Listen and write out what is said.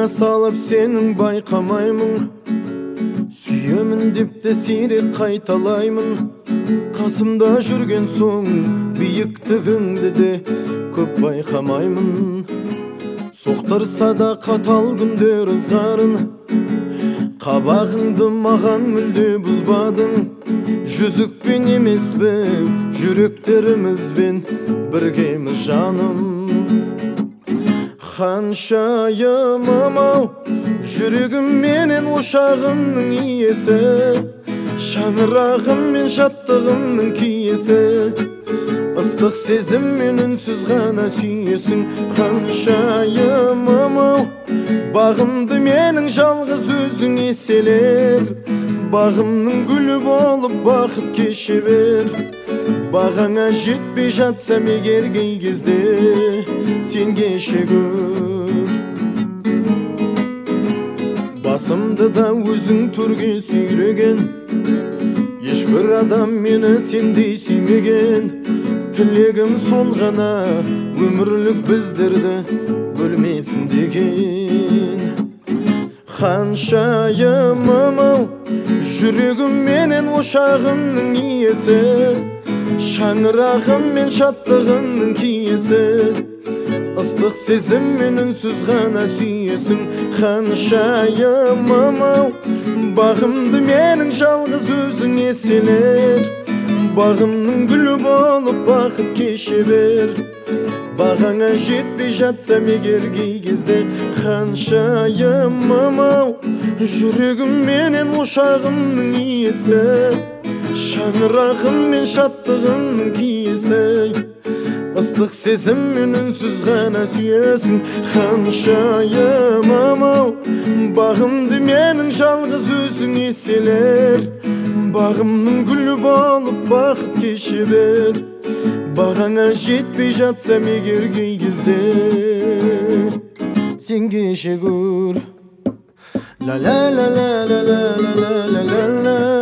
ойыңа салып сенің байқамаймын сүйемін деп те сирек қайталаймын қасымда жүрген соң биіктігіңді де көп байқамаймын соқтырса да қатал күндер ызғарын қабағыңды маған мүлде бұзбадың жүзікпен емес біз жүректерімізбен біргеміз жаным ханшайымым ау жүрегім менен ошағымның иесі шаңырағым мен шаттығымның киесі ыстық сезіммен үнсіз ғана сүйесің ханшайымым ау бағымды менің жалғыз өзің еселер бағымның гүлі болып бақыт кеше бер бағаңа жетпей жатсам егер кей кезде сен кеше гөр басымды да өзің төрге сүйреген ешбір адам мені сендей сүймеген тілегім сол ғана өмірлік біздерді бөлмесін деген ханшайымым ау жүрегім менен ошағымның иесі шаңырағым мен шаттығымның киесі ыстық сезіммен үнсіз ғана сүйесің ханшайымым ау бағымды менің жалғыз өзің еселер. Бағымның гүлі болып бақыт кеше бер бағаңа жетпей жатсам егер кей кезде ханшайымым ау жүрегім менен ошағымның иесі. Шаңырағым мен шаттығымның киесі. Ыстық сезіммен үнсіз ғана сүйесің ханшайымым ау бағымды менің жалғыз өзің еселер бағымның гүлі болып бақыт кеше бер бағаңа жетпей жатсам егер кей кезде сен кеше ла ла ла ла ла ла ла ла ла ла